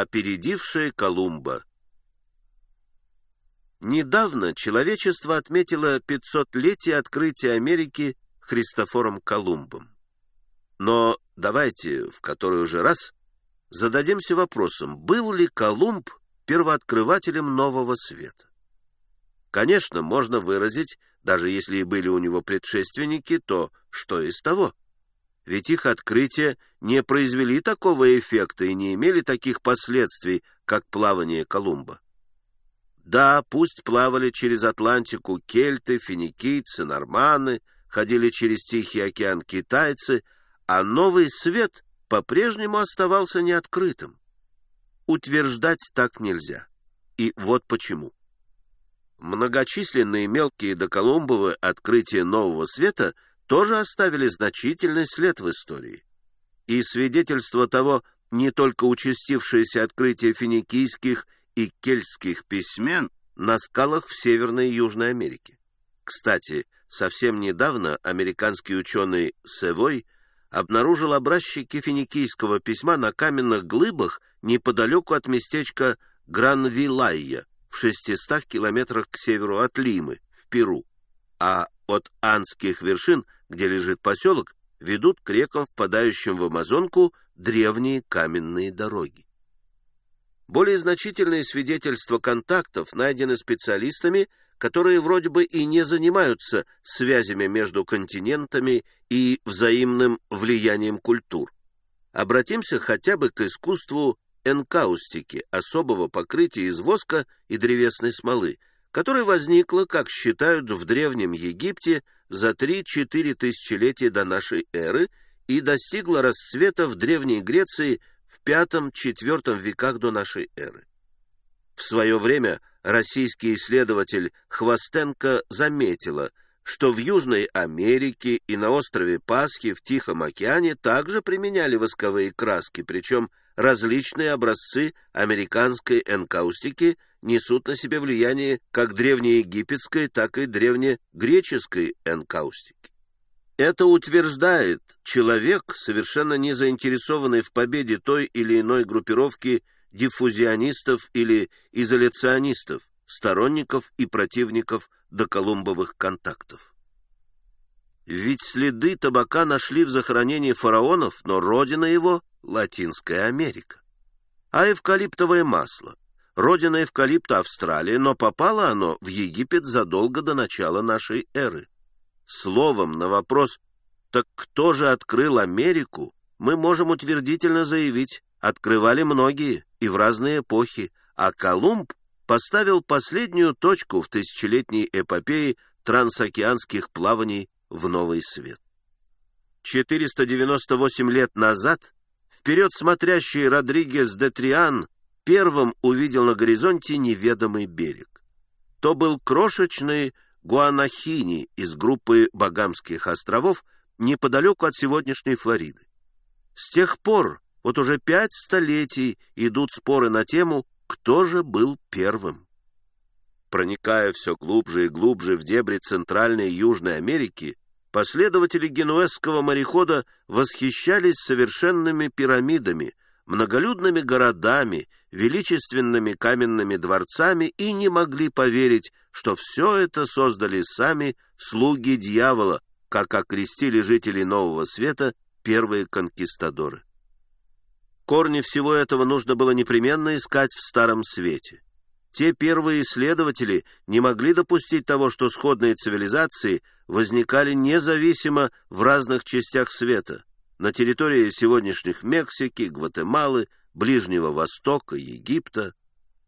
опередившая Колумба. Недавно человечество отметило 500-летие открытия Америки Христофором Колумбом. Но давайте в который уже раз зададимся вопросом, был ли Колумб первооткрывателем нового света? Конечно, можно выразить, даже если и были у него предшественники, то что из того? Ведь их открытия не произвели такого эффекта и не имели таких последствий, как плавание Колумба. Да, пусть плавали через Атлантику кельты, финикийцы, норманы, ходили через Тихий океан китайцы, а новый свет по-прежнему оставался неоткрытым. Утверждать так нельзя. И вот почему. Многочисленные мелкие доколумбовые открытия нового света тоже оставили значительный след в истории. И свидетельство того не только участившееся открытие финикийских и кельтских письмен на скалах в Северной и Южной Америке. Кстати, совсем недавно американский ученый Севой обнаружил образчики финикийского письма на каменных глыбах неподалеку от местечка Гранвилайя в 600 километрах к северу от Лимы, в Перу, а от Андских вершин, где лежит поселок, ведут к рекам, впадающим в Амазонку, древние каменные дороги. Более значительные свидетельства контактов найдены специалистами, которые вроде бы и не занимаются связями между континентами и взаимным влиянием культур. Обратимся хотя бы к искусству энкаустики, особого покрытия из воска и древесной смолы, которое возникло, как считают, в Древнем Египте за 3-4 тысячелетия до нашей эры и достигло расцвета в Древней Греции – V-IV веках до нашей эры. В свое время российский исследователь Хвостенко заметила, что в Южной Америке и на острове Пасхи в Тихом океане также применяли восковые краски, причем различные образцы американской энкаустики несут на себе влияние как древнеегипетской, так и древнегреческой энкаустики. Это утверждает человек, совершенно не заинтересованный в победе той или иной группировки диффузионистов или изоляционистов, сторонников и противников доколумбовых контактов. Ведь следы табака нашли в захоронении фараонов, но родина его — Латинская Америка. А эвкалиптовое масло. Родина эвкалипта Австралия, но попало оно в Египет задолго до начала нашей эры. Словом, на вопрос «Так кто же открыл Америку?» мы можем утвердительно заявить, открывали многие и в разные эпохи, а Колумб поставил последнюю точку в тысячелетней эпопее трансокеанских плаваний в новый свет. 498 лет назад вперед смотрящий Родригес де Триан первым увидел на горизонте неведомый берег. То был крошечный Гуанахини из группы Багамских островов неподалеку от сегодняшней Флориды. С тех пор, вот уже пять столетий, идут споры на тему, кто же был первым. Проникая все глубже и глубже в дебри Центральной и Южной Америки, последователи генуэзского морехода восхищались совершенными пирамидами – многолюдными городами, величественными каменными дворцами и не могли поверить, что все это создали сами слуги дьявола, как окрестили жители Нового Света первые конкистадоры. Корни всего этого нужно было непременно искать в Старом Свете. Те первые исследователи не могли допустить того, что сходные цивилизации возникали независимо в разных частях света на территории сегодняшних Мексики, Гватемалы, Ближнего Востока, Египта.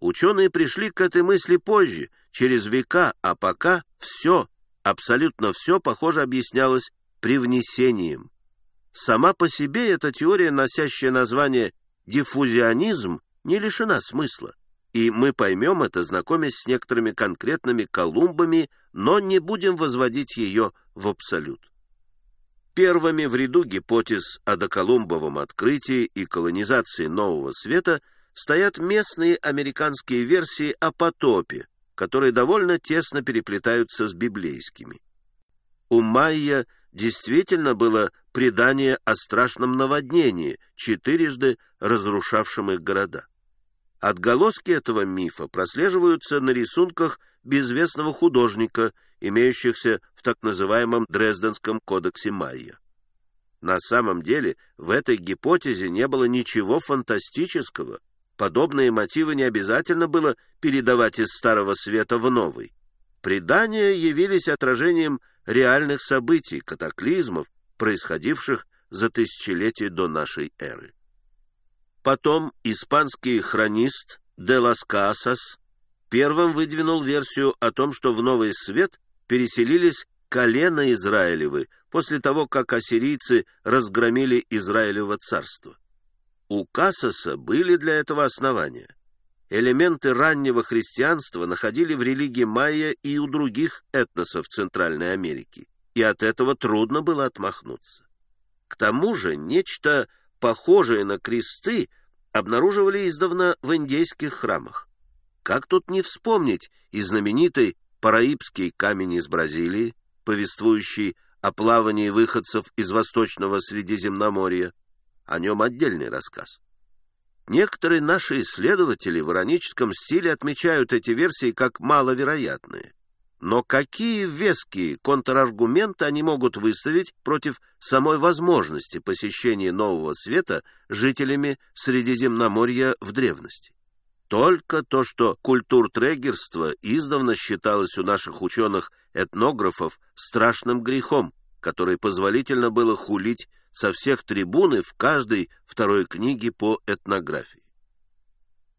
Ученые пришли к этой мысли позже, через века, а пока все, абсолютно все, похоже, объяснялось привнесением. Сама по себе эта теория, носящая название диффузионизм, не лишена смысла, и мы поймем это, знакомясь с некоторыми конкретными колумбами, но не будем возводить ее в абсолют. Первыми в ряду гипотез о доколумбовом открытии и колонизации Нового Света стоят местные американские версии о потопе, которые довольно тесно переплетаются с библейскими. У майя действительно было предание о страшном наводнении, четырежды разрушавшем их города. Отголоски этого мифа прослеживаются на рисунках безвестного художника, имеющихся в так называемом Дрезденском кодексе Майя. На самом деле в этой гипотезе не было ничего фантастического. Подобные мотивы не обязательно было передавать из Старого Света в Новый. Предания явились отражением реальных событий, катаклизмов, происходивших за тысячелетия до нашей эры. Потом испанский хронист де лас Касас первым выдвинул версию о том, что в Новый Свет переселились колено Израилевы после того, как ассирийцы разгромили Израилево царство. У Кассаса были для этого основания. Элементы раннего христианства находили в религии майя и у других этносов Центральной Америки, и от этого трудно было отмахнуться. К тому же нечто похожие на кресты, обнаруживали издавна в индейских храмах. Как тут не вспомнить и знаменитый параибский камень из Бразилии, повествующий о плавании выходцев из Восточного Средиземноморья, о нем отдельный рассказ. Некоторые наши исследователи в ироническом стиле отмечают эти версии как маловероятные. Но какие веские контраргументы они могут выставить против самой возможности посещения Нового Света жителями Средиземноморья в древности? Только то, что культуртрегерство издавна считалось у наших ученых-этнографов страшным грехом, который позволительно было хулить со всех трибуны в каждой второй книге по этнографии.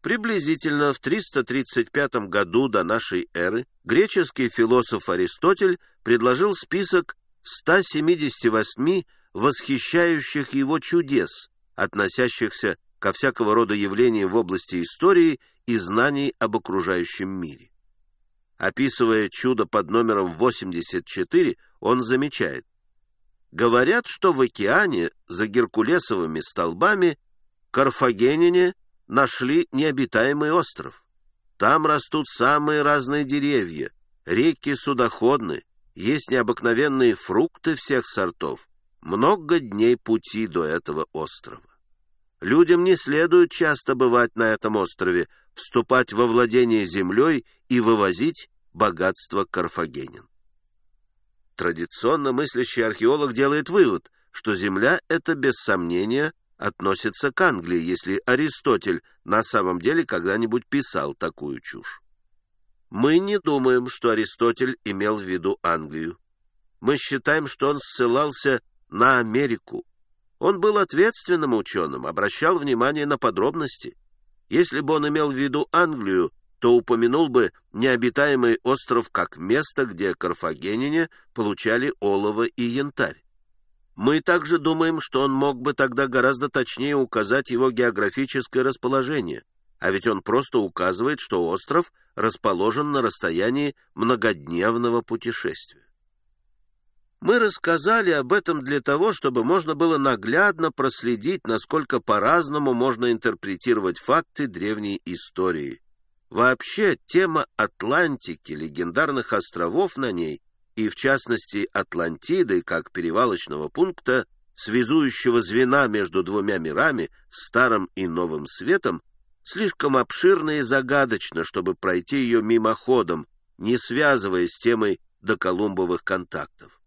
Приблизительно в 335 году до нашей эры греческий философ Аристотель предложил список 178 восхищающих его чудес, относящихся ко всякого рода явлениям в области истории и знаний об окружающем мире. Описывая чудо под номером 84, он замечает, «Говорят, что в океане за геркулесовыми столбами карфагенине нашли необитаемый остров. Там растут самые разные деревья, реки судоходны, есть необыкновенные фрукты всех сортов. Много дней пути до этого острова. Людям не следует часто бывать на этом острове, вступать во владение землей и вывозить богатство карфагенин. Традиционно мыслящий археолог делает вывод, что земля — это, без сомнения, относится к Англии, если Аристотель на самом деле когда-нибудь писал такую чушь. Мы не думаем, что Аристотель имел в виду Англию. Мы считаем, что он ссылался на Америку. Он был ответственным ученым, обращал внимание на подробности. Если бы он имел в виду Англию, то упомянул бы необитаемый остров как место, где карфагенине получали олово и янтарь. Мы также думаем, что он мог бы тогда гораздо точнее указать его географическое расположение, а ведь он просто указывает, что остров расположен на расстоянии многодневного путешествия. Мы рассказали об этом для того, чтобы можно было наглядно проследить, насколько по-разному можно интерпретировать факты древней истории. Вообще, тема Атлантики, легендарных островов на ней и, в частности, Атлантиды как перевалочного пункта, связующего звена между двумя мирами, Старым и Новым Светом, слишком обширна и загадочна, чтобы пройти ее мимоходом, не связываясь с темой доколумбовых контактов.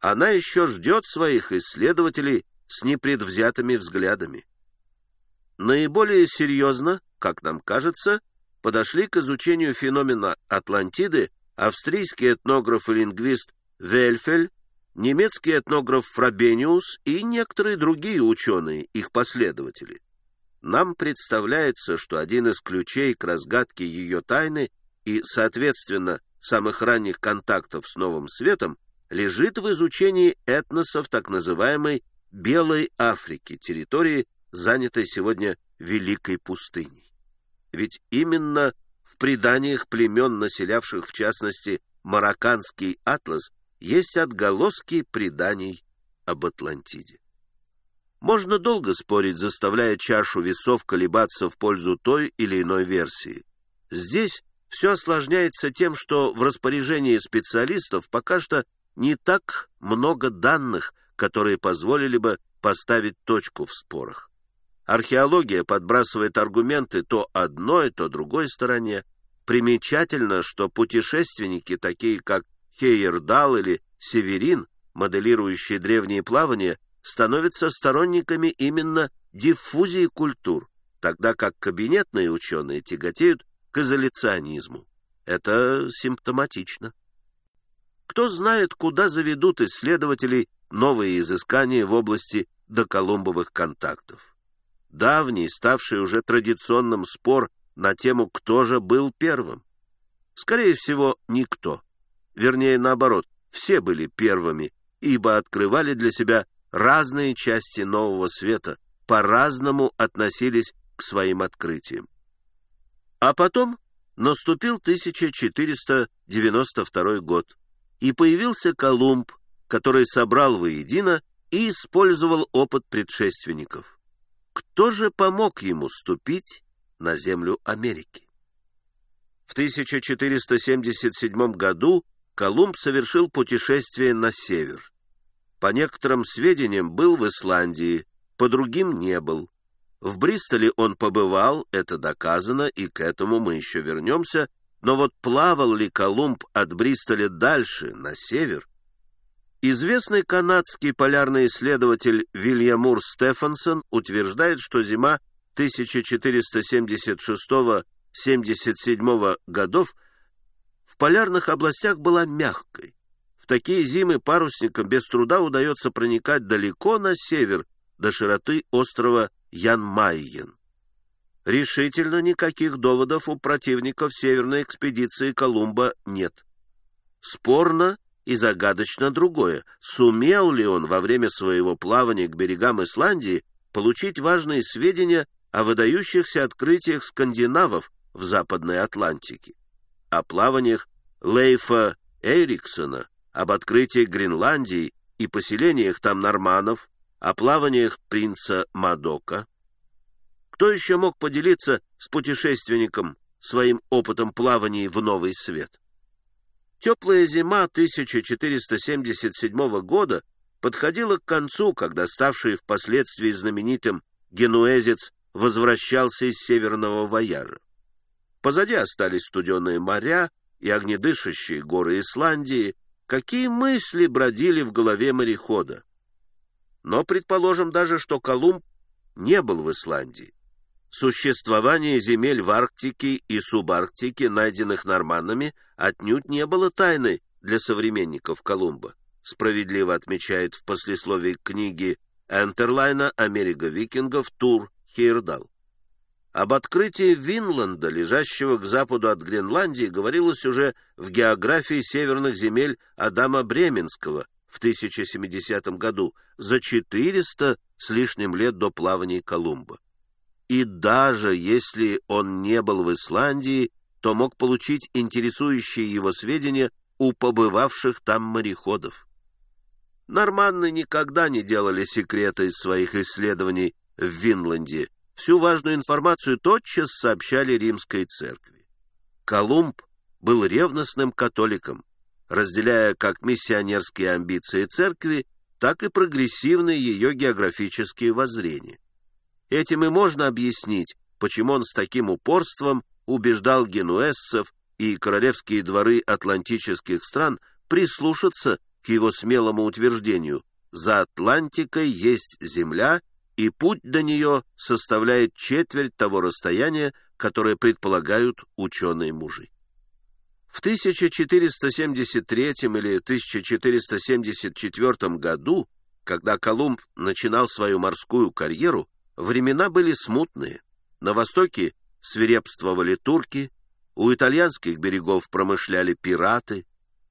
Она еще ждет своих исследователей с непредвзятыми взглядами. Наиболее серьезно, как нам кажется, подошли к изучению феномена Атлантиды австрийский этнограф и лингвист Вельфель, немецкий этнограф Фрабениус и некоторые другие ученые, их последователи. Нам представляется, что один из ключей к разгадке ее тайны и, соответственно, самых ранних контактов с Новым Светом лежит в изучении этносов так называемой Белой Африки, территории, занятой сегодня Великой пустыней. Ведь именно преданиях племен, населявших в частности Марокканский атлас, есть отголоски преданий об Атлантиде. Можно долго спорить, заставляя чашу весов колебаться в пользу той или иной версии. Здесь все осложняется тем, что в распоряжении специалистов пока что не так много данных, которые позволили бы поставить точку в спорах. Археология подбрасывает аргументы то одной, то другой стороне. Примечательно, что путешественники, такие как Хейердал или Северин, моделирующие древние плавания, становятся сторонниками именно диффузии культур, тогда как кабинетные ученые тяготеют к изоляционизму. Это симптоматично. Кто знает, куда заведут исследователей новые изыскания в области доколумбовых контактов. Давний, ставший уже традиционным спор на тему «кто же был первым?». Скорее всего, никто. Вернее, наоборот, все были первыми, ибо открывали для себя разные части нового света, по-разному относились к своим открытиям. А потом наступил 1492 год, и появился Колумб, который собрал воедино и использовал опыт предшественников. Кто же помог ему ступить на землю Америки? В 1477 году Колумб совершил путешествие на север. По некоторым сведениям был в Исландии, по другим не был. В Бристоле он побывал, это доказано, и к этому мы еще вернемся, но вот плавал ли Колумб от Бристоля дальше, на север? Известный канадский полярный исследователь Вильямур Стефансон утверждает, что зима 1476-77 годов в полярных областях была мягкой. В такие зимы парусникам без труда удается проникать далеко на север, до широты острова Ян-Майен. Решительно никаких доводов у противников северной экспедиции Колумба нет. Спорно и загадочно другое. Сумел ли он во время своего плавания к берегам Исландии получить важные сведения о выдающихся открытиях скандинавов в Западной Атлантике, о плаваниях Лейфа Эриксона, об открытии Гренландии и поселениях там норманов, о плаваниях принца Мадока. Кто еще мог поделиться с путешественником своим опытом плаваний в новый свет? Теплая зима 1477 года подходила к концу, когда ставший впоследствии знаменитым генуэзец возвращался из северного вояжа. Позади остались студеные моря и огнедышащие горы Исландии. Какие мысли бродили в голове морехода? Но предположим даже, что Колумб не был в Исландии. Существование земель в Арктике и Субарктике, найденных норманнами, отнюдь не было тайной для современников Колумба, справедливо отмечает в послесловии книги Энтерлайна «Америка викингов. Тур Хейрдал». Об открытии Винланда, лежащего к западу от Гренландии, говорилось уже в географии северных земель Адама Бременского – в 1070 году, за 400 с лишним лет до плавания Колумба. И даже если он не был в Исландии, то мог получить интересующие его сведения у побывавших там мореходов. Норманны никогда не делали секрета из своих исследований в Винланде. Всю важную информацию тотчас сообщали римской церкви. Колумб был ревностным католиком, разделяя как миссионерские амбиции церкви, так и прогрессивные ее географические воззрения. Этим и можно объяснить, почему он с таким упорством убеждал генуэзцев и королевские дворы атлантических стран прислушаться к его смелому утверждению «За Атлантикой есть земля, и путь до нее составляет четверть того расстояния, которое предполагают ученые-мужи». В 1473 или 1474 году, когда Колумб начинал свою морскую карьеру, времена были смутные. На востоке свирепствовали турки, у итальянских берегов промышляли пираты.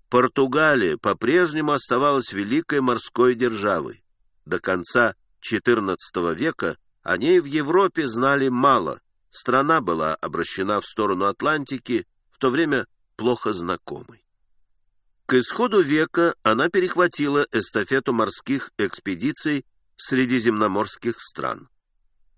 Португалия по-прежнему оставалась великой морской державой. До конца XIV века о ней в Европе знали мало. Страна была обращена в сторону Атлантики, в то время плохо знакомой. К исходу века она перехватила эстафету морских экспедиций средиземноморских стран.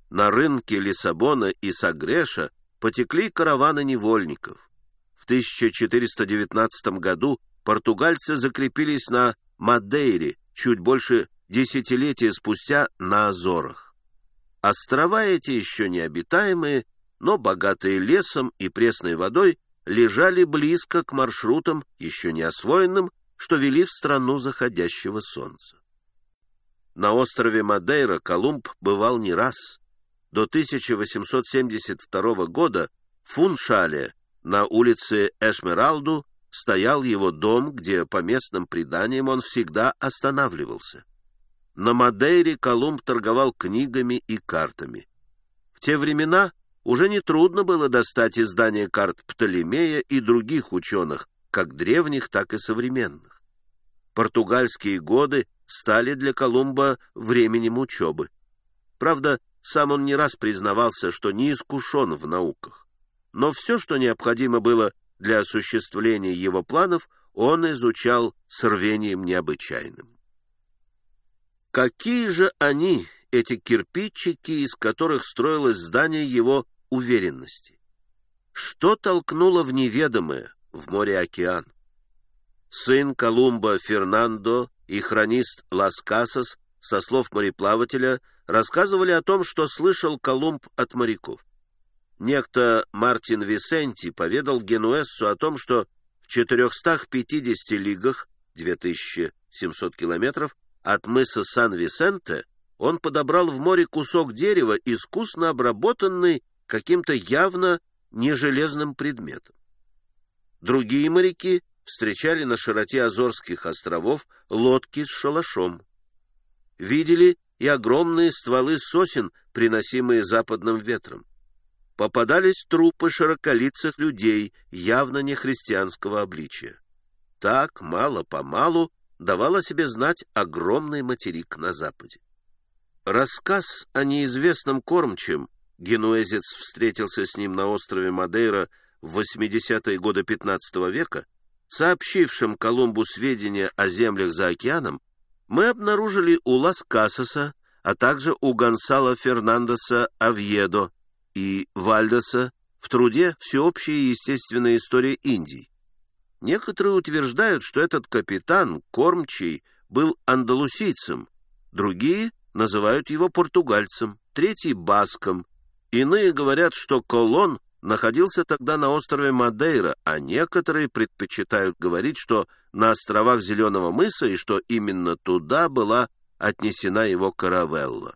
На рынке Лиссабона и Сагреша потекли караваны невольников. В 1419 году португальцы закрепились на Мадейре, чуть больше десятилетия спустя на Азорах. Острова эти, еще необитаемые, но богатые лесом и пресной водой, лежали близко к маршрутам, еще не освоенным, что вели в страну заходящего солнца. На острове Мадейра Колумб бывал не раз. До 1872 года в Фуншале на улице Эшмералду стоял его дом, где, по местным преданиям, он всегда останавливался. На Мадейре Колумб торговал книгами и картами. В те времена уже нетрудно было достать издания карт Птолемея и других ученых, как древних, так и современных. Португальские годы стали для Колумба временем учебы. Правда, сам он не раз признавался, что не искушен в науках. Но все, что необходимо было для осуществления его планов, он изучал с рвением необычайным. Какие же они, эти кирпичики, из которых строилось здание его уверенности? Что толкнуло в неведомое, в море-океан? Сын Колумба Фернандо и хронист Лас Касас, со слов мореплавателя, рассказывали о том, что слышал Колумб от моряков. Некто Мартин Висенти поведал Генуэссу о том, что в 450 лигах, 2700 километров, от мыса Сан-Висенте он подобрал в море кусок дерева, искусно обработанный каким-то явно нежелезным предметом. Другие моряки встречали на широте Азорских островов лодки с шалашом. Видели и огромные стволы сосен, приносимые западным ветром. Попадались трупы широколицых людей, явно не христианского обличия. Так, мало-помалу, давал о себе знать огромный материк на западе. Рассказ о неизвестном кормчем, генуэзец встретился с ним на острове Мадейра в 80-е годы XV века, сообщившим Колумбу сведения о землях за океаном, мы обнаружили у Лас-Касаса, а также у Гонсала Фернандеса Авьедо и Вальдеса в труде «Всеобщая естественная история Индии». Некоторые утверждают, что этот капитан, кормчий, был андалусийцем, другие называют его португальцем, третий — баском, иные говорят, что Колон находился тогда на острове Мадейра, а некоторые предпочитают говорить, что на островах Зеленого мыса и что именно туда была отнесена его каравелла.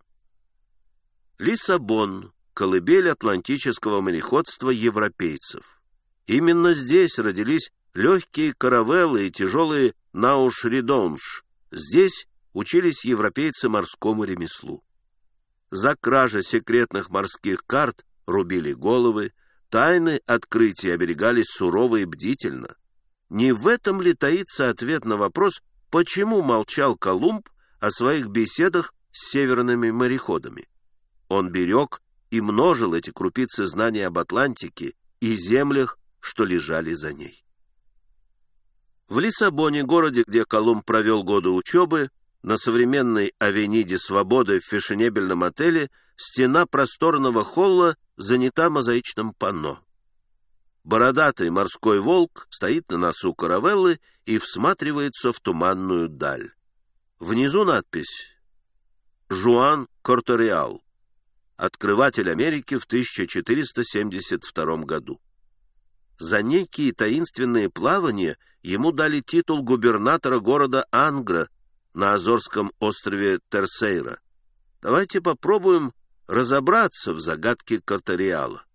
Лиссабон — колыбель атлантического мореходства европейцев. Именно здесь родились легкие каравеллы и тяжелые наушридонш. Здесь учились европейцы морскому ремеслу. За кражи секретных морских карт рубили головы, Тайны открытия оберегались сурово и бдительно. Не в этом ли таится ответ на вопрос, почему молчал Колумб о своих беседах с северными мореходами? Он берег и множил эти крупицы знаний об Атлантике и землях, что лежали за ней. В Лиссабоне, городе, где Колумб провел годы учебы, на современной авениде Свободы в фешенебельном отеле стена просторного холла занята мозаичным панно. Бородатый морской волк стоит на носу каравеллы и всматривается в туманную даль. Внизу надпись «Жуан Корториал, открыватель Америки в 1472 году». За некие таинственные плавания ему дали титул губернатора города Ангра на Азорском острове Терсейра. Давайте попробуем разобраться в загадке Картериала.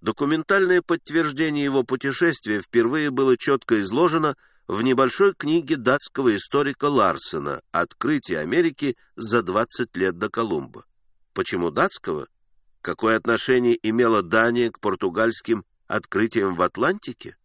Документальное подтверждение его путешествия впервые было четко изложено в небольшой книге датского историка Ларсена «Открытие Америки за 20 лет до Колумба». Почему датского? Какое отношение имела Дания к португальским открытиям в Атлантике?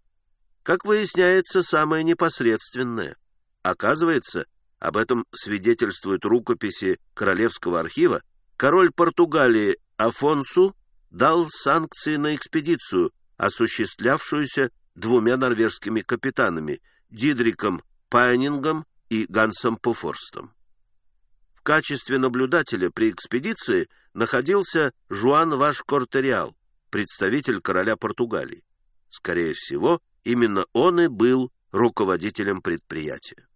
Как выясняется, самое непосредственное. Оказывается, об этом свидетельствуют рукописи Королевского архива, король Португалии Афонсу дал санкции на экспедицию, осуществлявшуюся двумя норвежскими капитанами Дидриком Пайнингом и Гансом Пуфорстом. В качестве наблюдателя при экспедиции находился Жуан Ваш Кортериал, представитель короля Португалии. Скорее всего, именно он и был руководителем предприятия.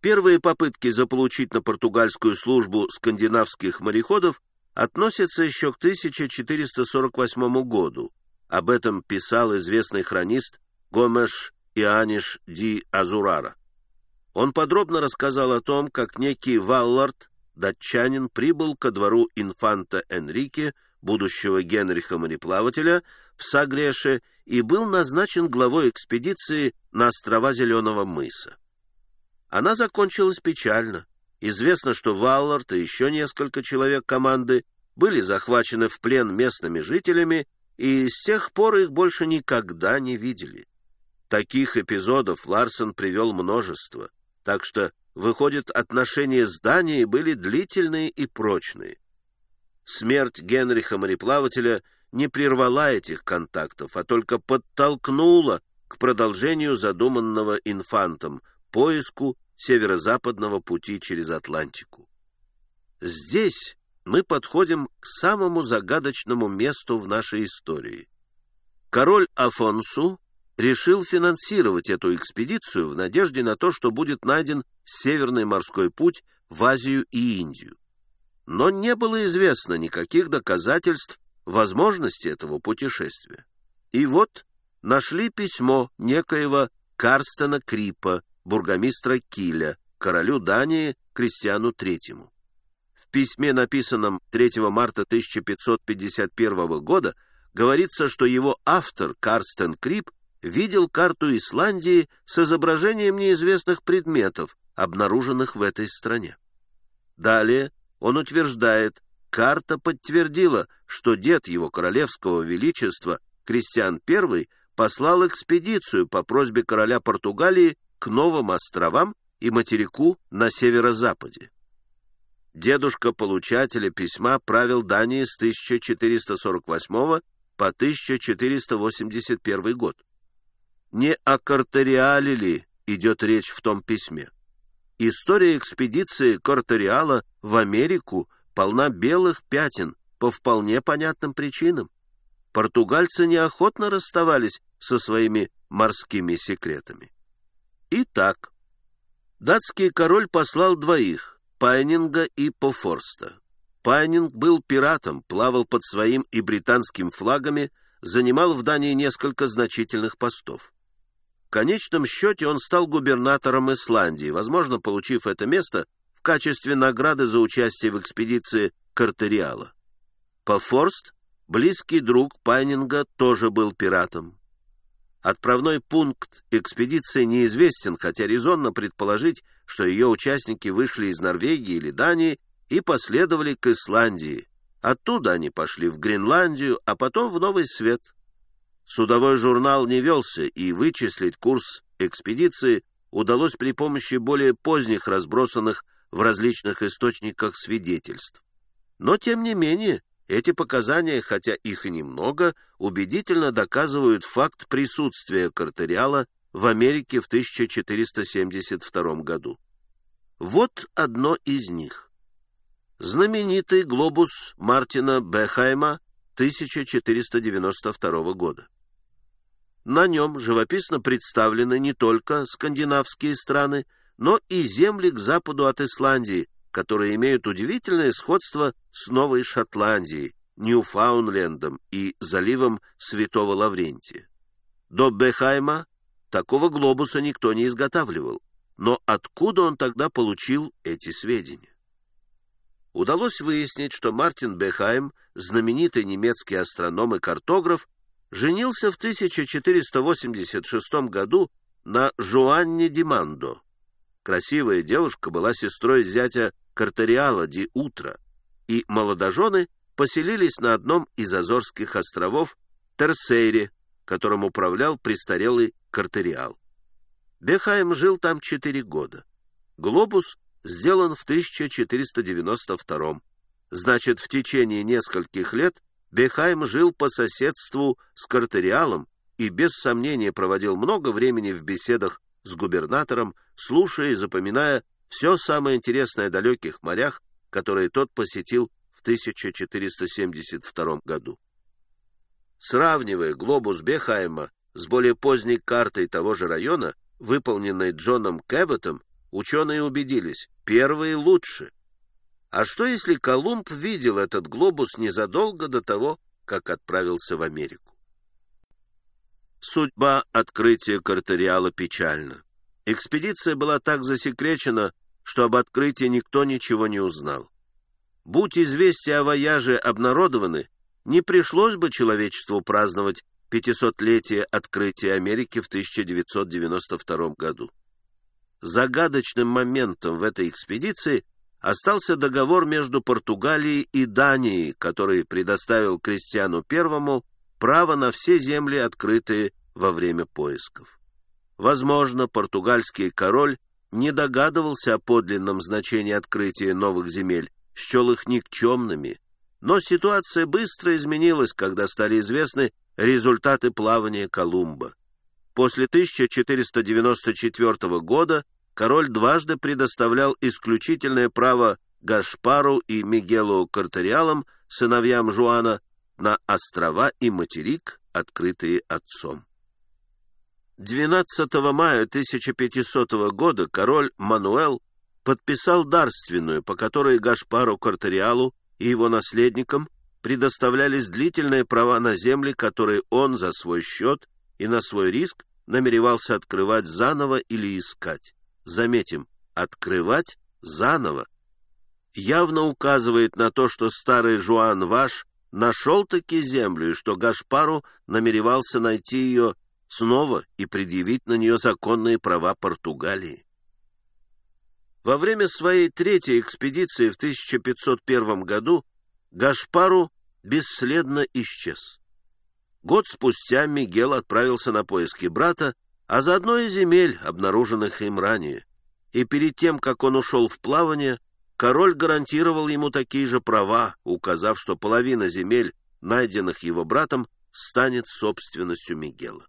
Первые попытки заполучить на португальскую службу скандинавских мореходов относятся еще к 1448 году. Об этом писал известный хронист Гомеш Ианиш ди Азурара. Он подробно рассказал о том, как некий Валлард, датчанин, прибыл ко двору инфанта Энрике, будущего Генриха мореплавателя, в Сагреше и был назначен главой экспедиции на острова Зеленого мыса. Она закончилась печально. Известно, что Валлард и еще несколько человек команды были захвачены в плен местными жителями, и с тех пор их больше никогда не видели. Таких эпизодов Ларсон привел множество, так что, выходит, отношения с Данией были длительные и прочные. Смерть Генриха мореплавателя не прервала этих контактов, а только подтолкнула к продолжению задуманного инфантом, поиску северо-западного пути через Атлантику. Здесь мы подходим к самому загадочному месту в нашей истории. Король Афонсу решил финансировать эту экспедицию в надежде на то, что будет найден северный морской путь в Азию и Индию. Но не было известно никаких доказательств возможности этого путешествия. И вот нашли письмо некоего Карстена Крипа, бургомистра Киля, королю Дании Кристиану Третьему. В письме, написанном 3 марта 1551 года, говорится, что его автор Карстен Крип видел карту Исландии с изображением неизвестных предметов, обнаруженных в этой стране. Далее он утверждает, карта подтвердила, что дед его королевского величества Кристиан I послал экспедицию по просьбе короля Португалии к новым островам и материку на северо-западе. Дедушка получателя письма правил Дании с 1448 по 1481 год. Не о Картериале ли идет речь в том письме? История экспедиции Картериала в Америку полна белых пятен по вполне понятным причинам. Португальцы неохотно расставались со своими морскими секретами. Итак, датский король послал двоих Пайнинга и Пофорста. Пайнинг был пиратом, плавал под своим и британским флагами, занимал в Дании несколько значительных постов. Конечном счете он стал губернатором Исландии, возможно, получив это место в качестве награды за участие в экспедиции Картериала. Пофорст, близкий друг Пайнинга, тоже был пиратом. Отправной пункт экспедиции неизвестен, хотя резонно предположить, что ее участники вышли из Норвегии или Дании и последовали к Исландии. Оттуда они пошли в Гренландию, а потом в Новый Свет. Судовой журнал не велся, и вычислить курс экспедиции удалось при помощи более поздних разбросанных в различных источниках свидетельств. Но, тем не менее, эти показания, хотя их и немного, убедительно доказывают факт присутствия картериала в Америке в 1472 году. Вот одно из них. Знаменитый глобус Мартина Бехайма 1492 года. На нем живописно представлены не только скандинавские страны, но и земли к западу от Исландии, которые имеют удивительное сходство с Новой Шотландией, Ньюфаунлендом и заливом Святого Лаврентия. До Бехайма такого глобуса никто не изготавливал, но откуда он тогда получил эти сведения? Удалось выяснить, что Мартин Бехайм, знаменитый немецкий астроном и картограф, женился в 1486 году на Жуанне Димандо. Красивая девушка была сестрой зятя Картериала ди Утро, и молодожены поселились на одном из Азорских островов Терсейре, которым управлял престарелый Картериал. Бехайм жил там четыре года. Глобус сделан в 1492 Значит, в течение нескольких лет Бехайм жил по соседству с Картериалом и без сомнения проводил много времени в беседах с губернатором, слушая и запоминая все самое интересное о далеких морях, которые тот посетил в 1472 году. Сравнивая глобус Бехайма с более поздней картой того же района, выполненной Джоном Кэбботом, ученые убедились, первые лучше. А что, если Колумб видел этот глобус незадолго до того, как отправился в Америку? Судьба открытия картериала печальна. Экспедиция была так засекречена, что об открытии никто ничего не узнал. Будь известия о вояже обнародованы, не пришлось бы человечеству праздновать 500-летие открытия Америки в 1992 году. Загадочным моментом в этой экспедиции остался договор между Португалией и Данией, который предоставил Кристиану I право на все земли, открытые во время поисков. Возможно, португальский король не догадывался о подлинном значении открытия новых земель, счел их никчемными, но ситуация быстро изменилась, когда стали известны результаты плавания Колумба. После 1494 года король дважды предоставлял исключительное право Гашпару и Мигелу Картериалам, сыновьям Жуана, на острова и материк, открытые отцом. 12 мая 1500 года король Мануэл подписал дарственную, по которой Гашпару Картериалу и его наследникам предоставлялись длительные права на земли, которые он за свой счет и на свой риск намеревался открывать заново или искать. Заметим, открывать заново явно указывает на то, что старый Жуан Ваш нашел-таки землю, и что Гашпару намеревался найти ее снова и предъявить на нее законные права Португалии. Во время своей третьей экспедиции в 1501 году Гашпару бесследно исчез. Год спустя Мигел отправился на поиски брата, а заодно и земель, обнаруженных им ранее. И перед тем, как он ушел в плавание, король гарантировал ему такие же права, указав, что половина земель, найденных его братом, станет собственностью Мигела.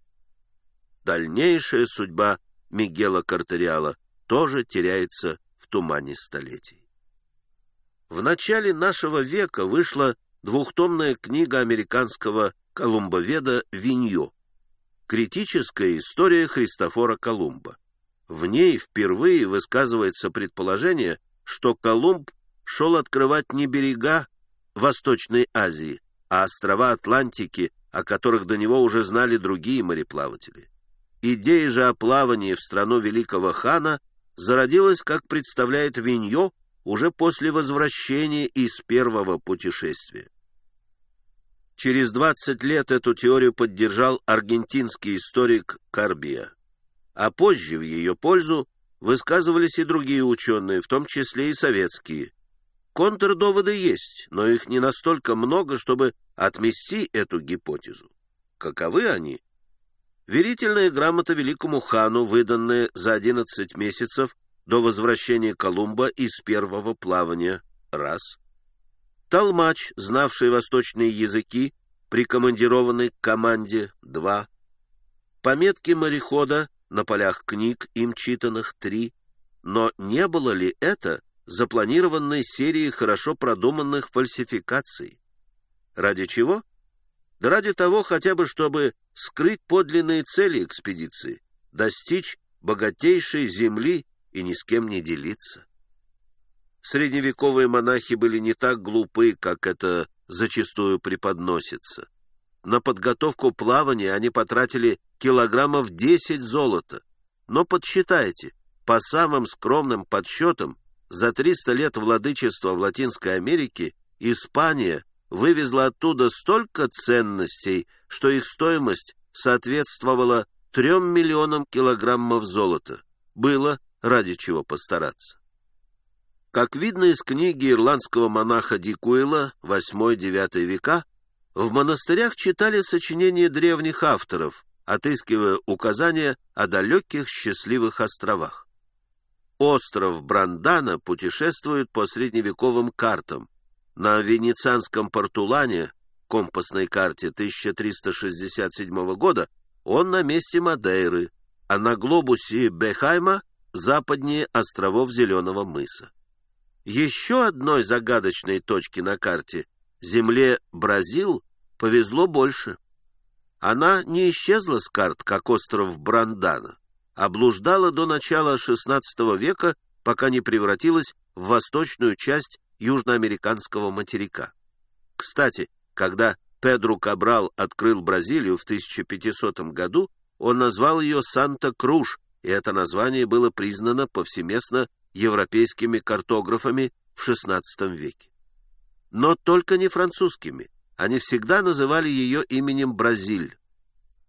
Дальнейшая судьба Мигела Картериала тоже теряется в тумане столетий. В начале нашего века вышла двухтомная книга американского колумбоведа Виньо «Критическая история Христофора Колумба». В ней впервые высказывается предположение, что Колумб шел открывать не берега Восточной Азии, а острова Атлантики, о которых до него уже знали другие мореплаватели. Идея же о плавании в страну великого хана зародилась, как представляет Виньо, уже после возвращения из первого путешествия. Через 20 лет эту теорию поддержал аргентинский историк Карбия, а позже в ее пользу высказывались и другие ученые, в том числе и советские. Контрдоводы есть, но их не настолько много, чтобы отмести эту гипотезу. Каковы они? Верительная грамота великому хану, выданная за 11 месяцев до возвращения Колумба из первого плавания, раз – Толмач, знавший восточные языки, прикомандированный к команде два. Пометки морехода на полях книг, им читанных три. Но не было ли это запланированной серией хорошо продуманных фальсификаций? Ради чего? Да ради того хотя бы, чтобы скрыть подлинные цели экспедиции, достичь богатейшей земли и ни с кем не делиться средневековые монахи были не так глупы, как это зачастую преподносится. На подготовку плавания они потратили килограммов 10 золота. Но подсчитайте, по самым скромным подсчетам, за 300 лет владычества в Латинской Америке Испания вывезла оттуда столько ценностей, что их стоимость соответствовала 3 миллионам килограммов золота. Было ради чего постараться. Как видно из книги ирландского монаха Дикуэла VIII-IX века, в монастырях читали сочинения древних авторов, отыскивая указания о далеких счастливых островах. Остров Брандана путешествует по средневековым картам. На венецианском портулане, компасной карте 1367 года, он на месте Мадейры, а на глобусе Бехайма западнее островов Зеленого мыса. Еще одной загадочной точки на карте, земле Бразил, повезло больше. Она не исчезла с карт, как остров Брандана. облуждала до начала XVI века, пока не превратилась в восточную часть южноамериканского материка. Кстати, когда Педро Кабрал открыл Бразилию в 1500 году, он назвал ее Санта-Круш, и это название было признано повсеместно европейскими картографами в XVI веке. Но только не французскими. Они всегда называли ее именем Бразиль.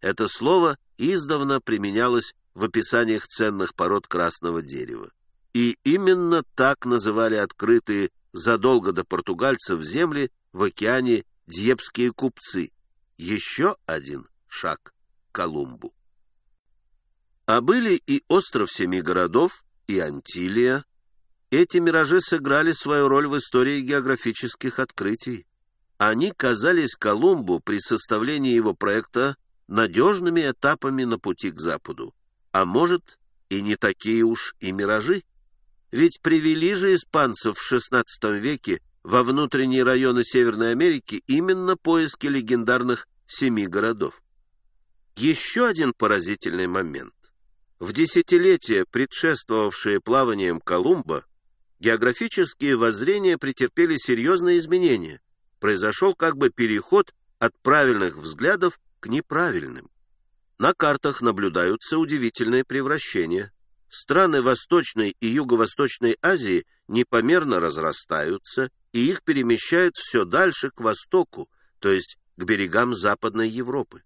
Это слово издавна применялось в описаниях ценных пород красного дерева. И именно так называли открытые задолго до португальцев земли в океане дьепские купцы. Еще один шаг к Колумбу. А были и остров Семи городов, и Антилия. Эти миражи сыграли свою роль в истории географических открытий. Они казались Колумбу при составлении его проекта надежными этапами на пути к Западу. А может, и не такие уж и миражи? Ведь привели же испанцев в XVI веке во внутренние районы Северной Америки именно поиски легендарных семи городов. Еще один поразительный момент. В десятилетия, предшествовавшие плаваниям Колумба, географические воззрения претерпели серьезные изменения. Произошел как бы переход от правильных взглядов к неправильным. На картах наблюдаются удивительные превращения. Страны Восточной и Юго-Восточной Азии непомерно разрастаются, и их перемещают все дальше к востоку, то есть к берегам Западной Европы.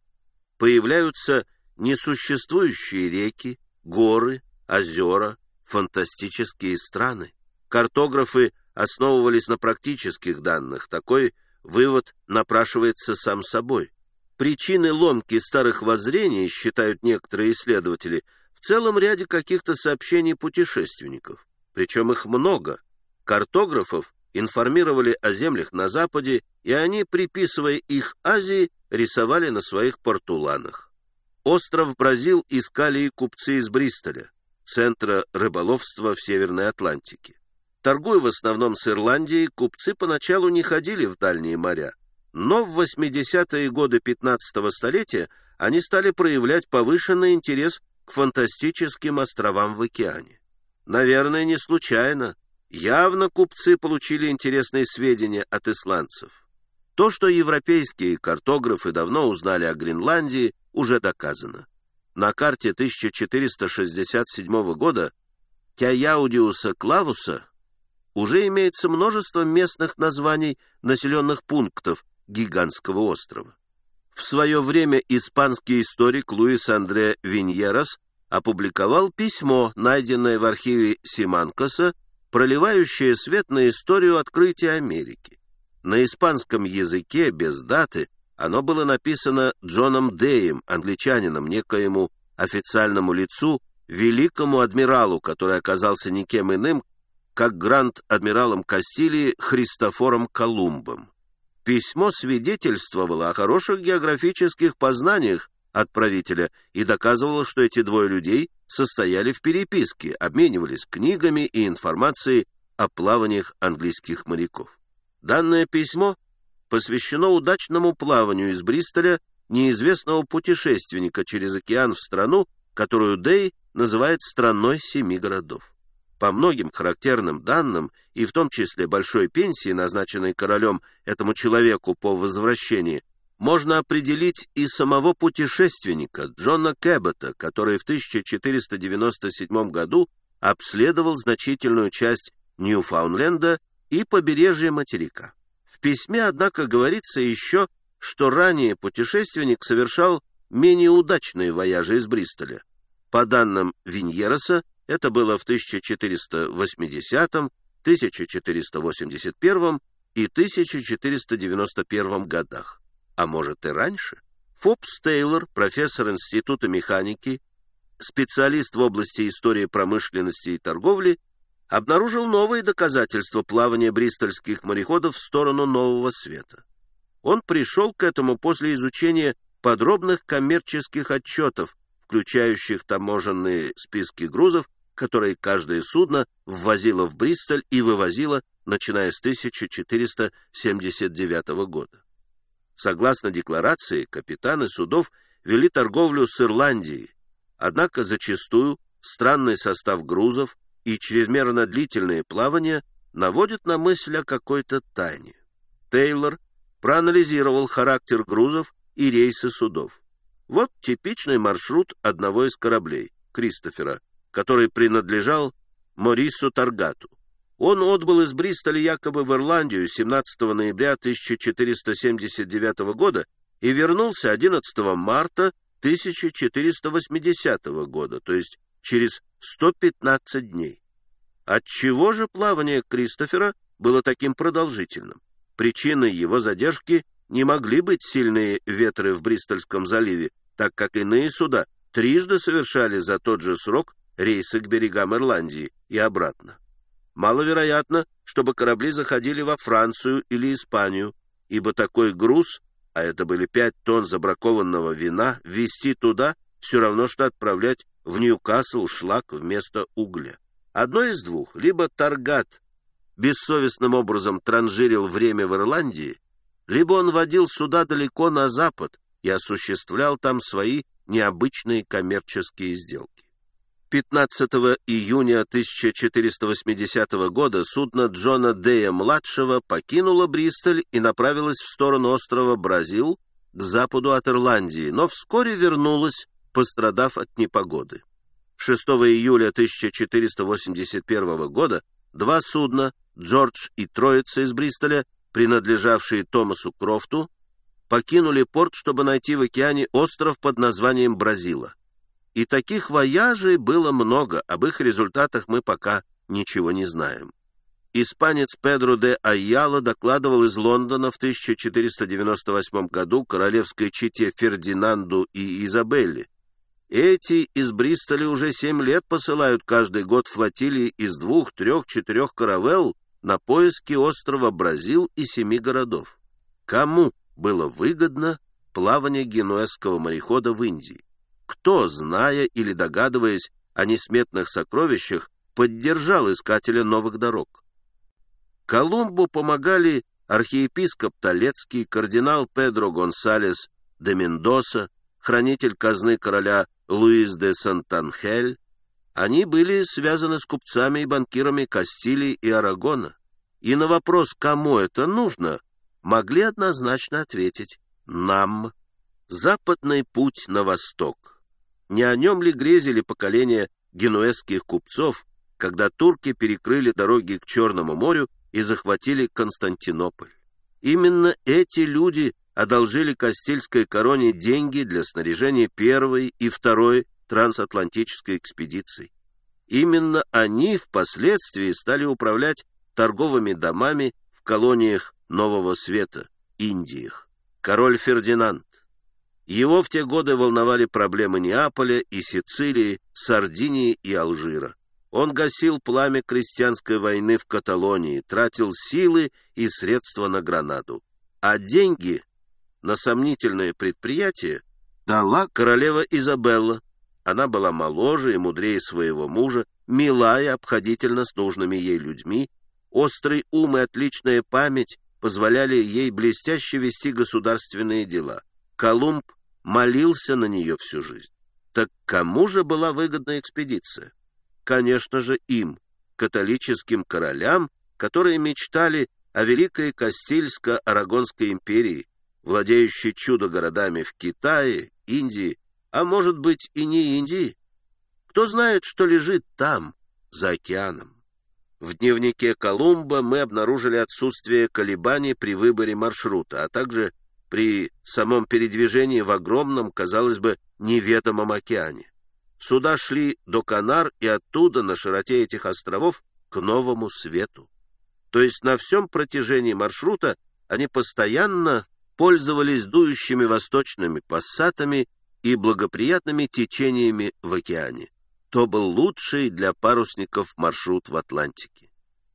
Появляются несуществующие реки, горы, озера, фантастические страны. Картографы основывались на практических данных. Такой вывод напрашивается сам собой. Причины ломки старых воззрений, считают некоторые исследователи, в целом ряде каких-то сообщений путешественников. Причем их много. Картографов информировали о землях на Западе, и они, приписывая их Азии, рисовали на своих портуланах. Остров Бразил искали и купцы из Бристоля, центра рыболовства в Северной Атлантике. Торгуя в основном с Ирландией, купцы поначалу не ходили в дальние моря, но в 80-е годы 15-го столетия они стали проявлять повышенный интерес к фантастическим островам в океане. Наверное, не случайно. Явно купцы получили интересные сведения от исландцев. То, что европейские картографы давно узнали о Гренландии, уже доказано. На карте 1467 года Кяяудиуса Клавуса уже имеется множество местных названий населенных пунктов гигантского острова. В свое время испанский историк Луис Андре Виньерас опубликовал письмо, найденное в архиве Симанкоса, проливающее свет на историю открытия Америки. На испанском языке без даты оно было написано Джоном Дэем, англичанином, некоему официальному лицу, великому адмиралу, который оказался никем иным, как гранд-адмиралом Кастилии Христофором Колумбом. Письмо свидетельствовало о хороших географических познаниях отправителя и доказывало, что эти двое людей состояли в переписке, обменивались книгами и информацией о плаваниях английских моряков. Данное письмо посвящено удачному плаванию из Бристоля неизвестного путешественника через океан в страну, которую Дэй называет «страной семи городов». По многим характерным данным, и в том числе большой пенсии, назначенной королем этому человеку по возвращении, можно определить и самого путешественника Джона Кэббета, который в 1497 году обследовал значительную часть Ньюфаундленда и побережье материка. Письме, однако, говорится еще, что ранее путешественник совершал менее удачные вояжи из Бристоля. По данным Виньероса, это было в 1480, 1481 и 1491 годах, а может и раньше. Фобс Тейлор, профессор Института механики, специалист в области истории промышленности и торговли, обнаружил новые доказательства плавания бристольских мореходов в сторону Нового Света. Он пришел к этому после изучения подробных коммерческих отчетов, включающих таможенные списки грузов, которые каждое судно ввозило в Бристоль и вывозило, начиная с 1479 года. Согласно декларации, капитаны судов вели торговлю с Ирландией, Однако зачастую странный состав грузов и чрезмерно длительные плавания наводят на мысль о какой-то тайне. Тейлор проанализировал характер грузов и рейсы судов. Вот типичный маршрут одного из кораблей, Кристофера, который принадлежал Морису Таргату. Он отбыл из Бристоля якобы в Ирландию 17 ноября 1479 года и вернулся 11 марта 1480 года, то есть через 115 дней. Отчего же плавание Кристофера было таким продолжительным? Причиной его задержки не могли быть сильные ветры в Бристольском заливе, так как иные суда трижды совершали за тот же срок рейсы к берегам Ирландии и обратно. Маловероятно, чтобы корабли заходили во Францию или Испанию, ибо такой груз, а это были пять тонн забракованного вина, везти туда все равно, что отправлять в Ньюкасл шлак вместо угля. Одно из двух. Либо Таргат бессовестным образом транжирил время в Ирландии, либо он водил суда далеко на запад и осуществлял там свои необычные коммерческие сделки. 15 июня 1480 года судно Джона Дея-младшего покинуло Бристоль и направилось в сторону острова Бразил к западу от Ирландии, но вскоре вернулось, пострадав от непогоды. 6 июля 1481 года два судна, Джордж и Троица из Бристоля, принадлежавшие Томасу Крофту, покинули порт, чтобы найти в океане остров под названием Бразила. И таких вояжей было много, об их результатах мы пока ничего не знаем. Испанец Педро де Айяла докладывал из Лондона в 1498 году королевской чете Фердинанду и Изабелле. Эти из Бристоля уже семь лет посылают каждый год флотилии из двух, трех, четырех каравелл на поиски острова Бразил и семи городов. Кому было выгодно плавание генуэзского морехода в Индии? Кто, зная или догадываясь о несметных сокровищах, поддержал искателя новых дорог? Колумбу помогали архиепископ Толецкий, кардинал Педро Гонсалес де Мендоса, хранитель казны короля Луис де Сантанхель. Они были связаны с купцами и банкирами Кастилии и Арагона. И на вопрос, кому это нужно, могли однозначно ответить «нам». Западный путь на восток. Не о нем ли грезили поколения генуэзских купцов, когда турки перекрыли дороги к Черному морю и захватили Константинополь? Именно эти люди одолжили Кастильской короне деньги для снаряжения первой и второй трансатлантической экспедиций. Именно они впоследствии стали управлять торговыми домами в колониях Нового Света, Индиях. Король Фердинанд, его в те годы волновали проблемы Неаполя и Сицилии, Сардинии и Алжира. Он гасил пламя крестьянской войны в Каталонии, тратил силы и средства на Гранаду. А деньги на сомнительное предприятие дала королева Изабелла. Она была моложе и мудрее своего мужа, милая, обходительно с нужными ей людьми. Острый ум и отличная память позволяли ей блестяще вести государственные дела. Колумб молился на нее всю жизнь. Так кому же была выгодна экспедиция? Конечно же им, католическим королям, которые мечтали о Великой Кастильско-Арагонской империи, владеющей чудо-городами в Китае, Индии, а может быть и не Индии. Кто знает, что лежит там, за океаном. В дневнике Колумба мы обнаружили отсутствие колебаний при выборе маршрута, а также при самом передвижении в огромном, казалось бы, неведомом океане. Суда шли до Канар и оттуда, на широте этих островов, к новому свету. То есть на всем протяжении маршрута они постоянно пользовались дующими восточными пассатами и благоприятными течениями в океане. То был лучший для парусников маршрут в Атлантике.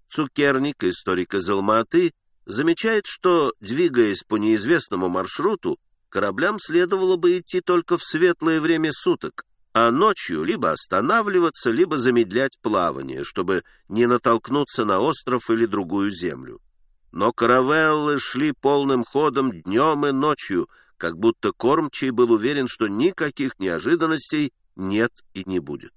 Цукерник, историк из Алматы, замечает, что, двигаясь по неизвестному маршруту, кораблям следовало бы идти только в светлое время суток, а ночью либо останавливаться, либо замедлять плавание, чтобы не натолкнуться на остров или другую землю. Но каравеллы шли полным ходом днем и ночью, как будто кормчий был уверен, что никаких неожиданностей нет и не будет.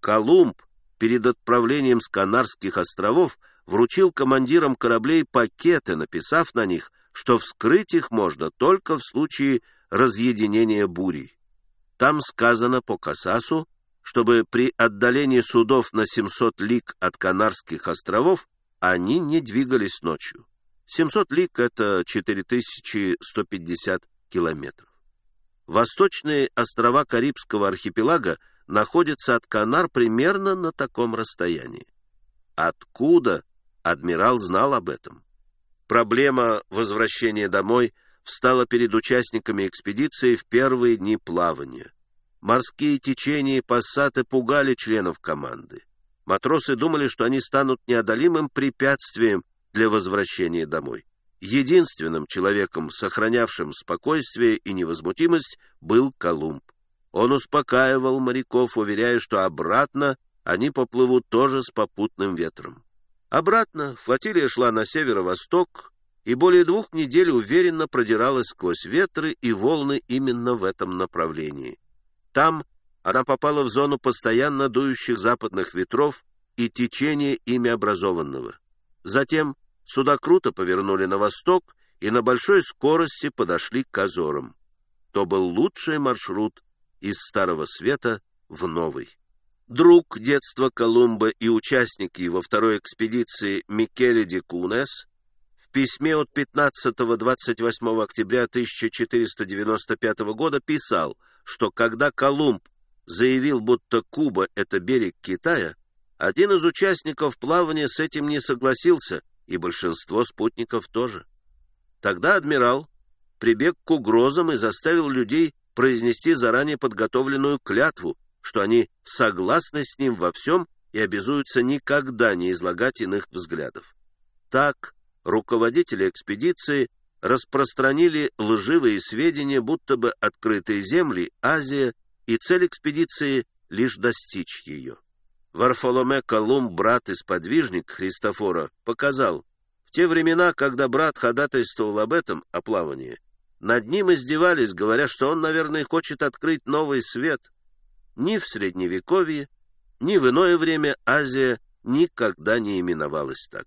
Колумб перед отправлением с Канарских островов вручил командирам кораблей пакеты, написав на них, что вскрыть их можно только в случае разъединения бурей. Там сказано по Касасу, чтобы при отдалении судов на 700 лиг от Канарских островов они не двигались ночью. 700 лиг — это 4150 километров. Восточные острова Карибского архипелага находятся от Канар примерно на таком расстоянии. Откуда адмирал знал об этом? Проблема возвращения домой встала перед участниками экспедиции в первые дни плавания. Морские течения и пассаты пугали членов команды. Матросы думали, что они станут неодолимым препятствием для возвращения домой. Единственным человеком, сохранявшим спокойствие и невозмутимость, был Колумб. Он успокаивал моряков, уверяя, что обратно они поплывут тоже с попутным ветром. Обратно флотилия шла на северо-восток и более двух недель уверенно продиралась сквозь ветры и волны именно в этом направлении. Там она попала в зону постоянно дующих западных ветров и течения ими образованного. Затем суда круто повернули на восток и на большой скорости подошли к Азорам. То был лучший маршрут из Старого Света в Новый. Друг детства Колумба и участник его второй экспедиции Микеле де Кунес в письме от 15-28 октября 1495 года писал, что когда Колумб заявил, будто Куба — это берег Китая, один из участников плавания с этим не согласился, и большинство спутников тоже. Тогда адмирал прибег к угрозам и заставил людей произнести заранее подготовленную клятву, что они согласны с ним во всем и обязуются никогда не излагать иных взглядов. Так руководители экспедиции распространили лживые сведения, будто бы открытые земли, Азия, и цель экспедиции — лишь достичь ее. Варфоломе Колумб, брат и сподвижник Христофора, показал, в те времена, когда брат ходатайствовал об этом, о плавании, над ним издевались, говоря, что он, наверное, хочет открыть новый свет. Ни в Средневековье, ни в иное время Азия никогда не именовалась так.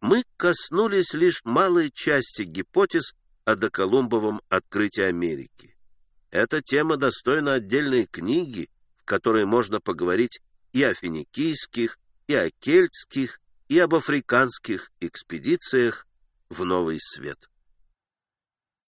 Мы коснулись лишь малой части гипотез о доколумбовом открытии Америки. Эта тема достойна отдельной книги, в которой можно поговорить и о финикийских, и о кельтских, и об африканских экспедициях в Новый Свет.